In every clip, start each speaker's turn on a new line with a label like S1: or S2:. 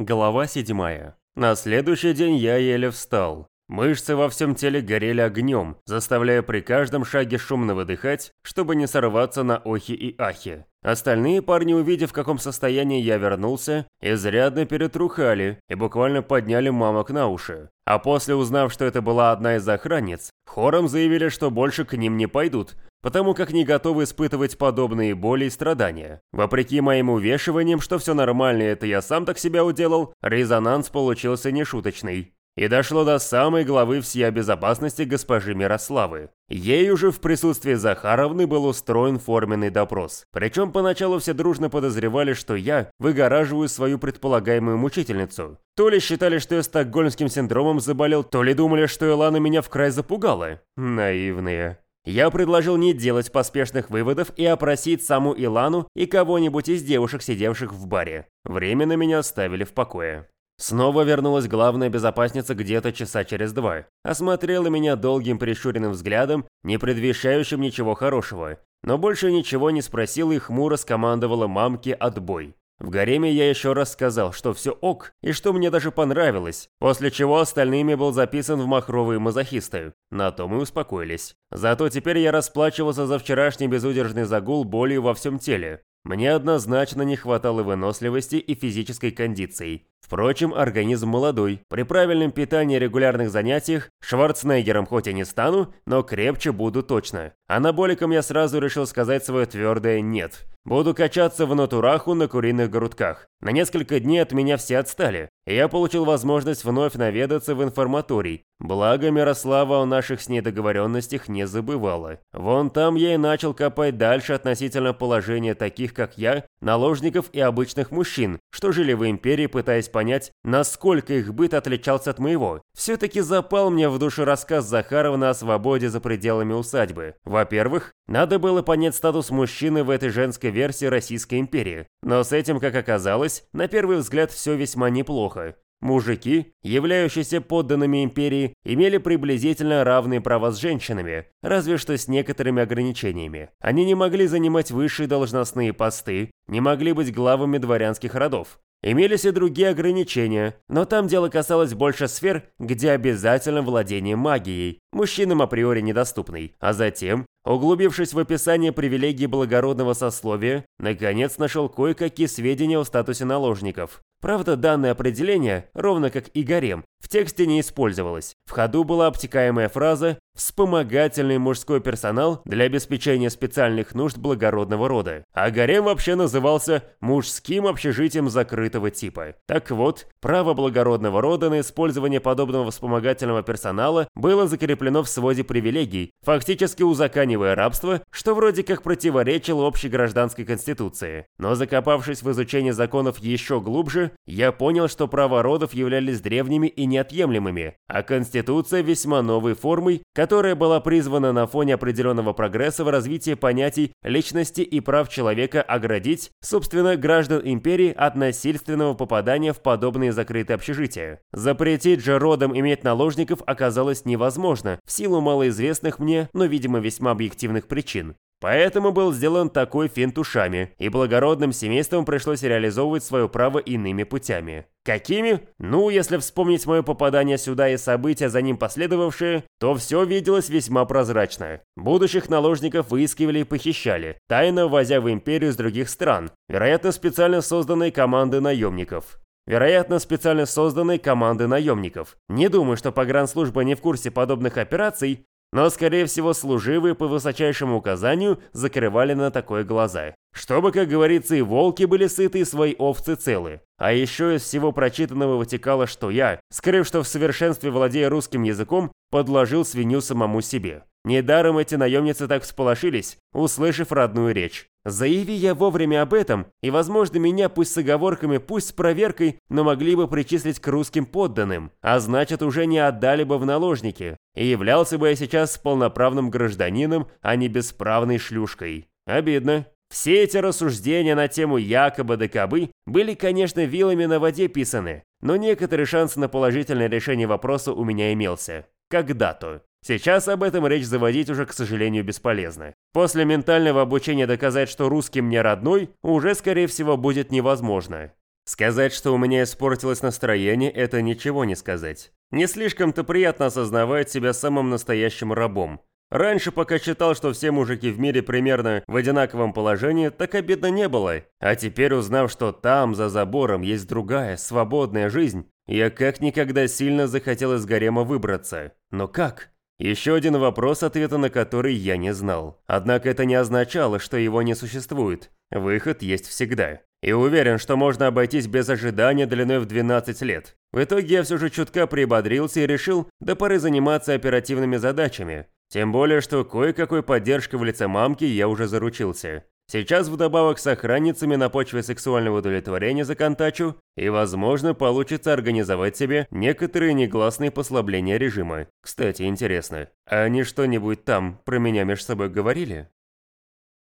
S1: Глава 7. На следующий день я еле встал. Мышцы во всем теле горели огнем, заставляя при каждом шаге шумно выдыхать, чтобы не сорваться на охи и ахи. Остальные парни, увидев, в каком состоянии я вернулся, изрядно перетрухали и буквально подняли мамок на уши. А после, узнав, что это была одна из охранниц, хором заявили, что больше к ним не пойдут, потому как не готовы испытывать подобные боли и страдания. Вопреки моим увешиваниям, что все нормально, это я сам так себя уделал, резонанс получился нешуточный. И дошло до самой главы всей безопасности госпожи Мирославы. Ей уже в присутствии Захаровны был устроен форменный допрос. Причем поначалу все дружно подозревали, что я выгораживаю свою предполагаемую мучительницу. То ли считали, что я стокгольмским синдромом заболел, то ли думали, что Илана меня в край запугала. Наивные. Я предложил не делать поспешных выводов и опросить саму Илану и кого-нибудь из девушек, сидевших в баре. Временно меня оставили в покое. Снова вернулась главная безопасница где-то часа через два. Осмотрела меня долгим прищуренным взглядом, не предвещающим ничего хорошего. Но больше ничего не спросила и хмуро скомандовала мамке отбой. В гареме я еще раз сказал, что все ок, и что мне даже понравилось, после чего остальными был записан в махровые мазохисты. На то мы успокоились. Зато теперь я расплачивался за вчерашний безудержный загул болью во всем теле. Мне однозначно не хватало выносливости и физической кондиции. Впрочем, организм молодой. При правильном питании и регулярных занятиях Шварценеггером хоть и не стану, но крепче буду точно. Анаболиком я сразу решил сказать свое твердое «нет». Буду качаться в натураху на куриных грудках. На несколько дней от меня все отстали, и я получил возможность вновь наведаться в информаторий. Благо, Мирослава о наших с ней договоренностях не забывала. Вон там я и начал копать дальше относительно положения таких, как я, наложников и обычных мужчин, что жили в империи, пытаясь понять, насколько их быт отличался от моего. Все-таки запал мне в душу рассказ Захарова о свободе за пределами усадьбы. Во-первых, надо было понять статус мужчины в этой женской версии Российской империи. Но с этим, как оказалось, на первый взгляд все весьма неплохо. Мужики, являющиеся подданными империи, имели приблизительно равные права с женщинами, разве что с некоторыми ограничениями. Они не могли занимать высшие должностные посты, не могли быть главами дворянских родов. Имелись и другие ограничения, но там дело касалось больше сфер, где обязательно владение магией, мужчинам априори недоступной, а затем Углубившись в описание привилегий благородного сословия, наконец нашел кое-какие сведения о статусе наложников. Правда, данное определение, ровно как и гарем, в тексте не использовалось. В ходу была обтекаемая фраза «вспомогательный мужской персонал для обеспечения специальных нужд благородного рода». А гарем вообще назывался «мужским общежитием закрытого типа». Так вот, право благородного рода на использование подобного вспомогательного персонала было закреплено в своде привилегий, фактически узаконив узаконивая рабство, что вроде как противоречило общей гражданской конституции. Но закопавшись в изучение законов еще глубже, я понял, что права родов являлись древними и неотъемлемыми, а конституция весьма новой формой, которая была призвана на фоне определенного прогресса в развитии понятий личности и прав человека оградить, собственно, граждан империи от насильственного попадания в подобные закрытые общежития. Запретить же родам иметь наложников оказалось невозможно, в силу малоизвестных мне, но, видимо, весьма объективных причин. Поэтому был сделан такой финт ушами, и благородным семействам пришлось реализовывать свое право иными путями. Какими? Ну, если вспомнить мое попадание сюда и события, за ним последовавшие, то все виделось весьма прозрачно. Будущих наложников выискивали и похищали, тайно ввозя в империю с других стран, вероятно, специально созданной команды наемников. Вероятно, специально созданной команды наемников. Не думаю, что погранслужба не в курсе подобных операций, но, скорее всего, служивые по высочайшему указанию закрывали на такое глаза. Чтобы, как говорится, и волки были сыты, и свои овцы целы. А еще из всего прочитанного вытекало, что я, скрыв, что в совершенстве владея русским языком, подложил свинью самому себе. Недаром эти наемницы так всполошились, услышав родную речь. Заяви я вовремя об этом, и, возможно, меня пусть с оговорками, пусть с проверкой, но могли бы причислить к русским подданным, а значит, уже не отдали бы в наложники, и являлся бы я сейчас полноправным гражданином, а не бесправной шлюшкой. Обидно. Все эти рассуждения на тему якобы да кабы были, конечно, вилами на воде писаны, но некоторый шанс на положительное решение вопроса у меня имелся. Когда-то. Сейчас об этом речь заводить уже, к сожалению, бесполезно. После ментального обучения доказать, что русский мне родной, уже, скорее всего, будет невозможно. Сказать, что у меня испортилось настроение, это ничего не сказать. Не слишком-то приятно осознавать себя самым настоящим рабом. Раньше, пока считал, что все мужики в мире примерно в одинаковом положении, так обидно не было. А теперь, узнав, что там, за забором, есть другая, свободная жизнь, я как никогда сильно захотел из гарема выбраться. Но как? Еще один вопрос, ответа на который я не знал. Однако это не означало, что его не существует. Выход есть всегда. И уверен, что можно обойтись без ожидания длиной в 12 лет. В итоге я все же чутка приободрился и решил до поры заниматься оперативными задачами. Тем более, что кое-какой поддержкой в лице мамки я уже заручился. Сейчас вдобавок с охранницами на почве сексуального удовлетворения законтачу, и, возможно, получится организовать себе некоторые негласные послабления режима. Кстати, интересно, они что-нибудь там про меня между собой говорили?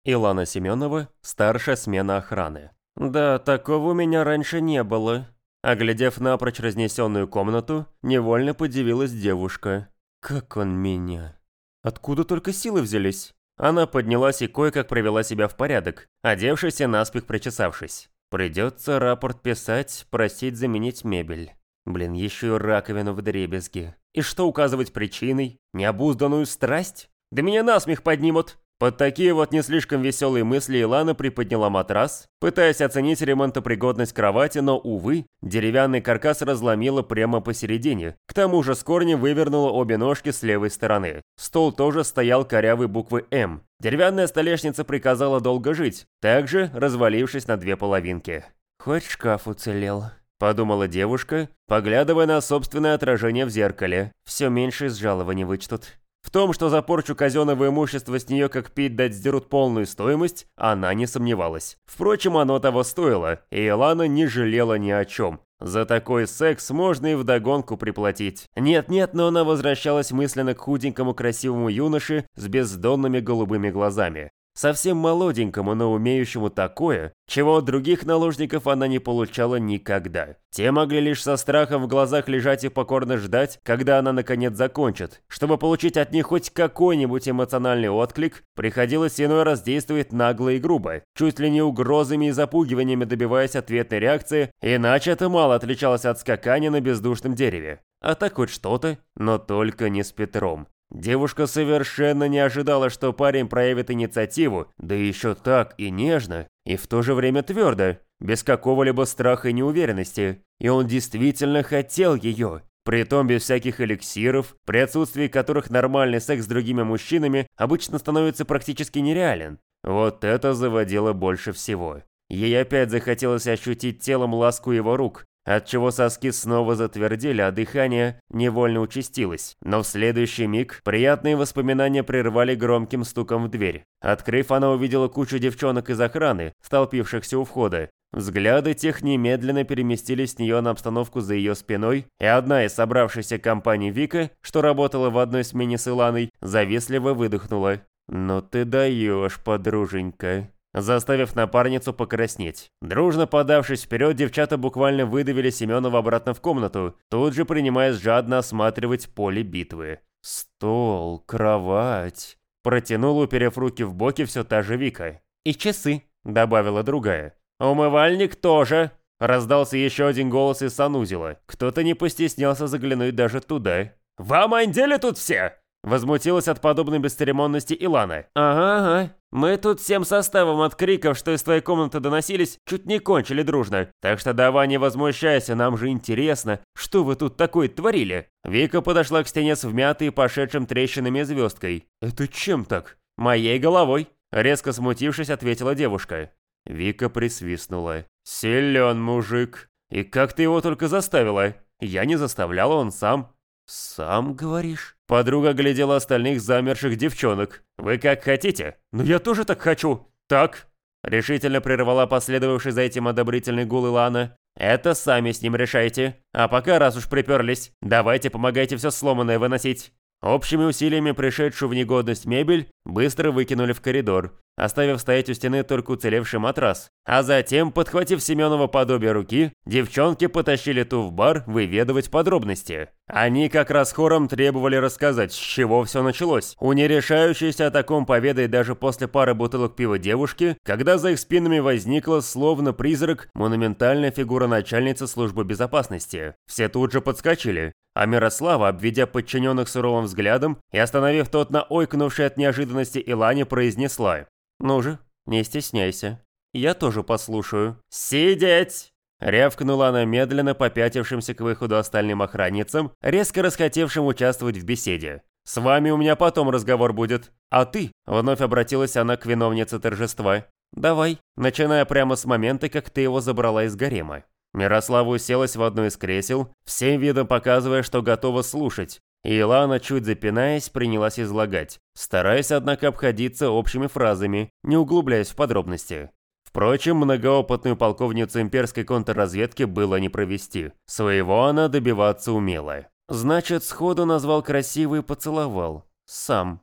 S1: Илана Семенова, старшая смена охраны. «Да, такого у меня раньше не было». Оглядев напрочь разнесенную комнату, невольно подивилась девушка. «Как он меня?» «Откуда только силы взялись?» Она поднялась и кое-как привела себя в порядок, одевшись и наспех причесавшись. Придется рапорт писать, просить заменить мебель. Блин, еще и раковину в дребезги. И что указывать причиной? Необузданную страсть? Да меня насмех поднимут! Под такие вот не слишком веселые мысли Илана приподняла матрас, пытаясь оценить ремонтопригодность кровати, но, увы, деревянный каркас разломила прямо посередине. К тому же с корнем вывернула обе ножки с левой стороны. Стол тоже стоял корявой буквы «М». Деревянная столешница приказала долго жить, также развалившись на две половинки. «Хоть шкаф уцелел», – подумала девушка, поглядывая на собственное отражение в зеркале. «Все меньше из жалований вычтут». В том, что за порчу казенного имущества с нее как пить дать сдерут полную стоимость, она не сомневалась. Впрочем, оно того стоило, и Илана не жалела ни о чем. За такой секс можно и вдогонку приплатить. Нет-нет, но она возвращалась мысленно к худенькому красивому юноше с бездонными голубыми глазами. Совсем молоденькому, но умеющему такое, чего от других наложников она не получала никогда. Те могли лишь со страхом в глазах лежать и покорно ждать, когда она наконец закончит. Чтобы получить от них хоть какой-нибудь эмоциональный отклик, приходилось иной раз действовать нагло и грубо, чуть ли не угрозами и запугиваниями добиваясь ответной реакции, иначе это мало отличалось от скакания на бездушном дереве. А так хоть что-то, но только не с Петром. Девушка совершенно не ожидала, что парень проявит инициативу, да еще так и нежно, и в то же время твердо, без какого-либо страха и неуверенности. И он действительно хотел ее, притом без всяких эликсиров, при отсутствии которых нормальный секс с другими мужчинами обычно становится практически нереален. Вот это заводило больше всего. Ей опять захотелось ощутить телом ласку его рук, отчего соски снова затвердели, а дыхание невольно участилось. Но в следующий миг приятные воспоминания прервали громким стуком в дверь. Открыв, она увидела кучу девчонок из охраны, столпившихся у входа. Взгляды тех немедленно переместились с нее на обстановку за ее спиной, и одна из собравшейся компаний Вика, что работала в одной смене с Иланой, завистливо выдохнула. «Ну ты даешь, подруженька» заставив напарницу покраснеть. Дружно подавшись вперед, девчата буквально выдавили Семенова обратно в комнату, тут же принимаясь жадно осматривать поле битвы. «Стол, кровать...» Протянула, уперев руки в боки, все та же Вика. «И часы», — добавила другая. «Умывальник тоже», — раздался еще один голос из санузела. Кто-то не постеснялся заглянуть даже туда. «Вам андели тут все?» Возмутилась от подобной бесцеремонности Илана. «Ага, ага. Мы тут всем составом от криков, что из твоей комнаты доносились, чуть не кончили дружно. Так что давай не возмущайся, нам же интересно, что вы тут такое творили?» Вика подошла к стене с вмятой пошедшим трещинами звездкой. «Это чем так?» «Моей головой», — резко смутившись, ответила девушка. Вика присвистнула. «Силен мужик. И как ты его только заставила?» «Я не заставляла, он сам». «Сам, говоришь?» Подруга глядела остальных замерших девчонок. «Вы как хотите?» «Ну я тоже так хочу!» «Так?» Решительно прервала последовавший за этим одобрительный гул Илана. «Это сами с ним решайте. А пока, раз уж приперлись, давайте помогайте все сломанное выносить». Общими усилиями пришедшую в негодность мебель быстро выкинули в коридор, оставив стоять у стены только уцелевший матрас. А затем, подхватив Семенова подобие руки, девчонки потащили ту в бар выведывать подробности. Они как раз хором требовали рассказать, с чего все началось. У нерешающейся о таком поведать даже после пары бутылок пива девушки, когда за их спинами возникла, словно призрак, монументальная фигура начальницы службы безопасности. Все тут же подскочили. А Мирослава, обведя подчиненных суровым взглядом и остановив тот на ойкнувшей от неожиданности Илане, произнесла «Ну же, не стесняйся, я тоже послушаю». «Сидеть!» Рявкнула она медленно попятившимся к выходу остальным охранницам, резко расхотевшим участвовать в беседе. «С вами у меня потом разговор будет. А ты?» Вновь обратилась она к виновнице торжества. «Давай, начиная прямо с момента, как ты его забрала из гарема». Мирослава уселась в одно из кресел, всем видом показывая, что готова слушать, и Илана, чуть запинаясь, принялась излагать, стараясь, однако, обходиться общими фразами, не углубляясь в подробности. Впрочем, многоопытную полковницу имперской контрразведки было не провести. Своего она добиваться умела. Значит, сходу назвал красивый и поцеловал. Сам.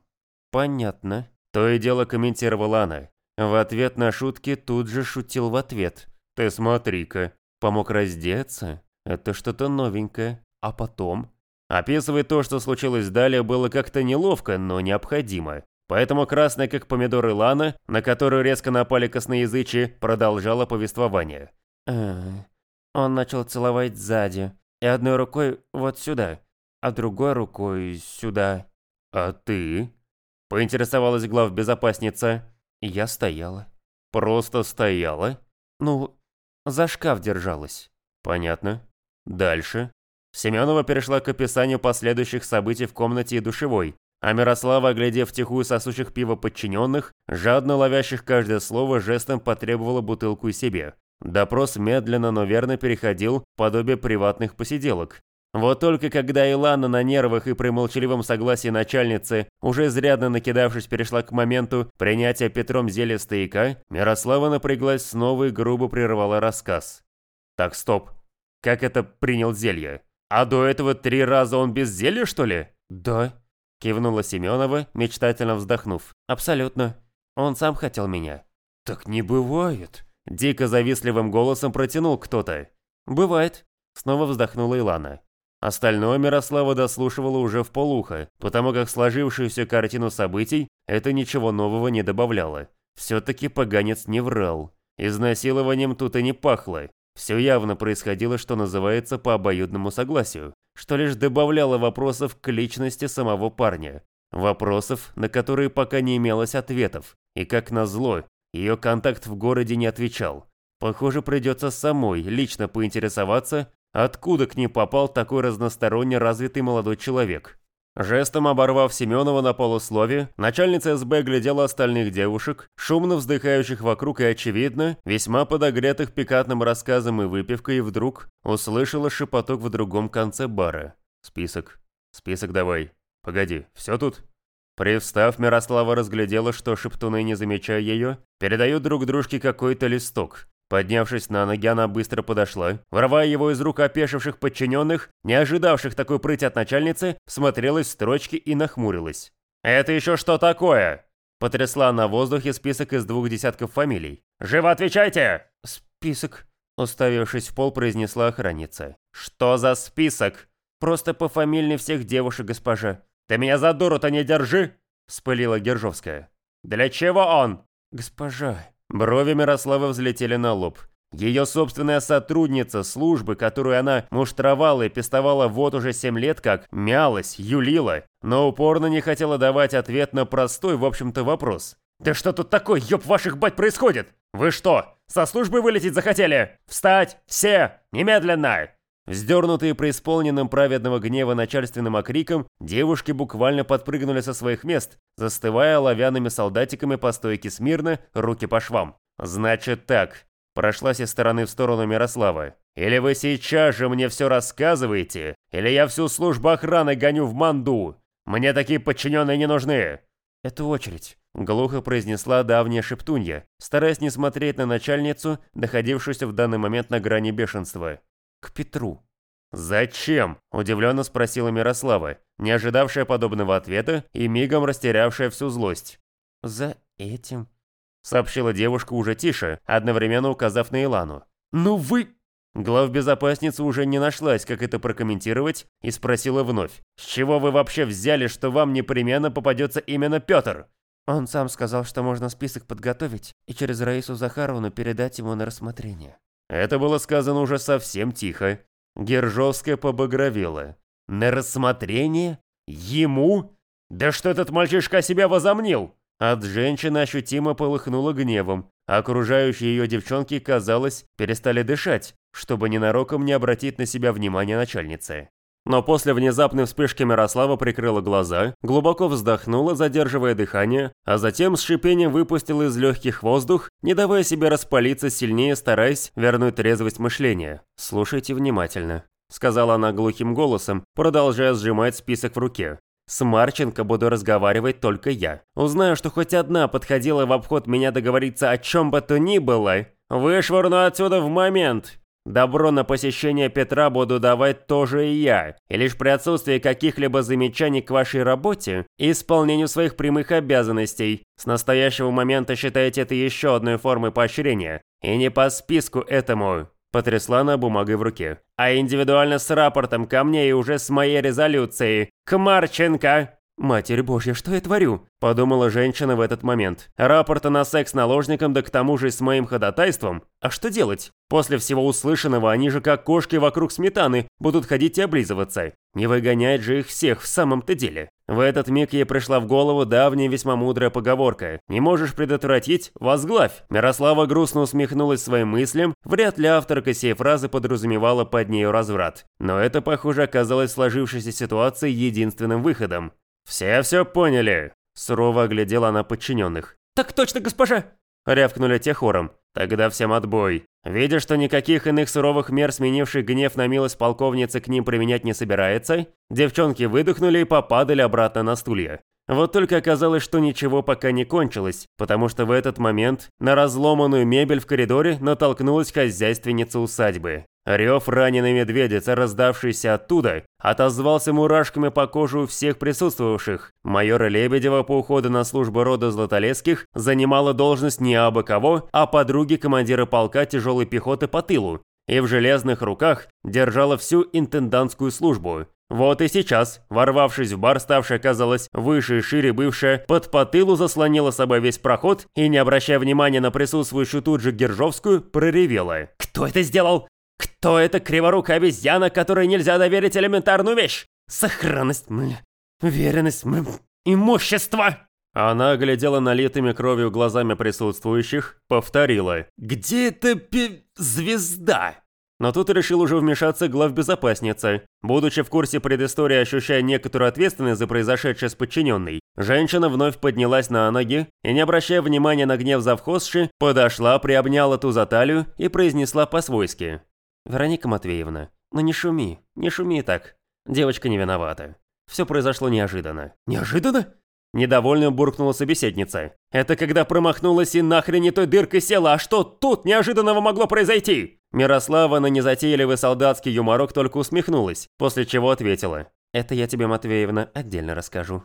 S1: Понятно. То и дело комментировала она. В ответ на шутки тут же шутил в ответ. Ты смотри-ка, Помог раздеться? Это что-то новенькое. А потом? Описывать то, что случилось далее, было как-то неловко, но необходимо. Поэтому красная, как помидор Илана, на которую резко напали косноязычи, продолжала повествование. «Э, он начал целовать сзади, и одной рукой вот сюда, а другой рукой сюда. «А ты?» – поинтересовалась главбезопасница. Я стояла. «Просто стояла?» «Ну, за шкаф держалась. Понятно. Дальше. Семенова перешла к описанию последующих событий в комнате и душевой, а Мирослава, оглядев тихую сосущих пива подчиненных, жадно ловящих каждое слово, жестом потребовала бутылку и себе. Допрос медленно, но верно переходил в подобие приватных посиделок. Вот только когда Илана на нервах и при молчаливом согласии начальницы, уже изрядно накидавшись, перешла к моменту принятия Петром зелья стояка, Мирослава напряглась снова и грубо прервала рассказ. «Так, стоп. Как это принял зелье? А до этого три раза он без зелья, что ли?» «Да», – кивнула Семенова, мечтательно вздохнув. «Абсолютно. Он сам хотел меня». «Так не бывает», – дико завистливым голосом протянул кто-то. «Бывает», – снова вздохнула Илана. Остальное Мирослава дослушивала уже в полухо, потому как сложившуюся картину событий это ничего нового не добавляло. Все-таки поганец не врал. Изнасилованием тут и не пахло. Все явно происходило, что называется, по обоюдному согласию, что лишь добавляло вопросов к личности самого парня. Вопросов, на которые пока не имелось ответов. И как назло, ее контакт в городе не отвечал. Похоже, придется самой лично поинтересоваться, Откуда к ним попал такой разносторонне развитый молодой человек? Жестом оборвав Семенова на полуслове, начальница СБ глядела остальных девушек, шумно вздыхающих вокруг и, очевидно, весьма подогретых пикантным рассказом и выпивкой, и вдруг услышала шепоток в другом конце бара. «Список. Список давай. Погоди, все тут?» Привстав, Мирослава разглядела, что шептуны, не замечая ее, передают друг дружке какой-то листок, Поднявшись на ноги, она быстро подошла, вырывая его из рук опешивших подчиненных, не ожидавших такой прыти от начальницы, смотрелась в строчки и нахмурилась. «Это еще что такое?» Потрясла на воздухе список из двух десятков фамилий. «Живо отвечайте!» «Список», уставившись в пол, произнесла охранница. «Что за список?» «Просто по фамильне всех девушек, госпожа». «Ты меня за дуру-то не держи!» Вспылила Гержовская. «Для чего он?» «Госпожа», Брови Мирославы взлетели на лоб. Ее собственная сотрудница службы, которую она муштровала и пестовала вот уже семь лет как, мялась, юлила, но упорно не хотела давать ответ на простой, в общем-то, вопрос. «Да что тут такое, ёб ваших бать, происходит? Вы что, со службы вылететь захотели? Встать! Все! Немедленно!» Вздернутые преисполненным праведного гнева начальственным окриком, девушки буквально подпрыгнули со своих мест, застывая лавяными солдатиками по стойке смирно, руки по швам. «Значит так», – прошлась из стороны в сторону Мирослава. «Или вы сейчас же мне все рассказываете, или я всю службу охраны гоню в манду. Мне такие подчиненные не нужны». «Это очередь», – глухо произнесла давняя шептунья, стараясь не смотреть на начальницу, находившуюся в данный момент на грани бешенства к Петру. «Зачем?» – удивленно спросила Мирослава, не ожидавшая подобного ответа и мигом растерявшая всю злость. «За этим», – сообщила девушка уже тише, одновременно указав на Илану. «Ну вы...» Главбезопасница уже не нашлась, как это прокомментировать, и спросила вновь. «С чего вы вообще взяли, что вам непременно попадется именно Петр?»
S2: Он сам сказал, что можно список подготовить и через Раису Захаровну передать ему на рассмотрение.
S1: Это было сказано уже совсем тихо. Гержовская побагровела. «На рассмотрение? Ему? Да что этот мальчишка себя возомнил?» От женщины ощутимо полыхнуло гневом, окружающие ее девчонки, казалось, перестали дышать, чтобы ненароком не обратить на себя внимание начальницы. Но после внезапной вспышки Мирослава прикрыла глаза, глубоко вздохнула, задерживая дыхание, а затем с шипением выпустила из легких воздух, не давая себе распалиться сильнее, стараясь вернуть трезвость мышления. «Слушайте внимательно», — сказала она глухим голосом, продолжая сжимать список в руке. С Марченко буду разговаривать только я. Узнаю, что хоть одна подходила в обход меня договориться о чем бы то ни было, вышвырну отсюда в момент. Добро на посещение Петра буду давать тоже и я, и лишь при отсутствии каких-либо замечаний к вашей работе и исполнению своих прямых обязанностей. С настоящего момента считайте это еще одной формой поощрения, и не по списку этому. Потрясла она бумагой в руке. «А индивидуально с рапортом ко мне и уже с моей резолюцией. К Марченко!» «Матерь Божья, что я творю?» – подумала женщина в этот момент. «Рапорта на секс наложником, да к тому же с моим ходатайством? А что делать? После всего услышанного они же как кошки вокруг сметаны будут ходить и облизываться. Не выгонять же их всех в самом-то деле». В этот миг ей пришла в голову давняя весьма мудрая поговорка «Не можешь предотвратить – возглавь». Мирослава грустно усмехнулась своим мыслям, вряд ли авторка сей фразы подразумевала под нею разврат. Но это, похоже, оказалось сложившейся ситуации единственным выходом. «Все все поняли!» – сурово оглядела она подчиненных.
S2: «Так точно, госпожа!»
S1: – рявкнули те хором. «Тогда всем отбой!» Видя, что никаких иных суровых мер, сменивших гнев на милость полковницы, к ним применять не собирается, девчонки выдохнули и попадали обратно на стулья. Вот только оказалось, что ничего пока не кончилось, потому что в этот момент на разломанную мебель в коридоре натолкнулась хозяйственница усадьбы. Рев раненой медведицы, раздавшийся оттуда, отозвался мурашками по коже у всех присутствовавших. Майора Лебедева по уходу на службу рода Златолесских занимала должность не абы кого, а подруги командира полка тяжелой пехоты по тылу, и в железных руках держала всю интендантскую службу. Вот и сейчас, ворвавшись в бар, ставшая казалось выше и шире бывшая, под потылу заслонила собой весь проход и, не обращая внимания на присутствующую тут же Гержовскую, проревела. «Кто это сделал? Кто эта криворукая обезьяна, которой нельзя доверить элементарную вещь? Сохранность, мля, уверенность, мля, имущество!» Она глядела налитыми кровью глазами присутствующих, повторила. «Где эта пи... звезда?» Но тут решил уже вмешаться главбезопасница. Будучи в курсе предыстории, ощущая некоторую ответственность за произошедшее с подчиненной, женщина вновь поднялась на ноги и, не обращая внимания на гнев завхозши, подошла, приобняла ту за талию и произнесла по-свойски. «Вероника Матвеевна, ну не шуми, не шуми так. Девочка не виновата. Все произошло неожиданно». «Неожиданно?» Недовольно буркнула собеседница. «Это когда промахнулась и нахрен не той дыркой села, а что тут неожиданного могло произойти?» Мирослава на незатейливый солдатский юморок только усмехнулась, после чего ответила. «Это я тебе, Матвеевна, отдельно расскажу».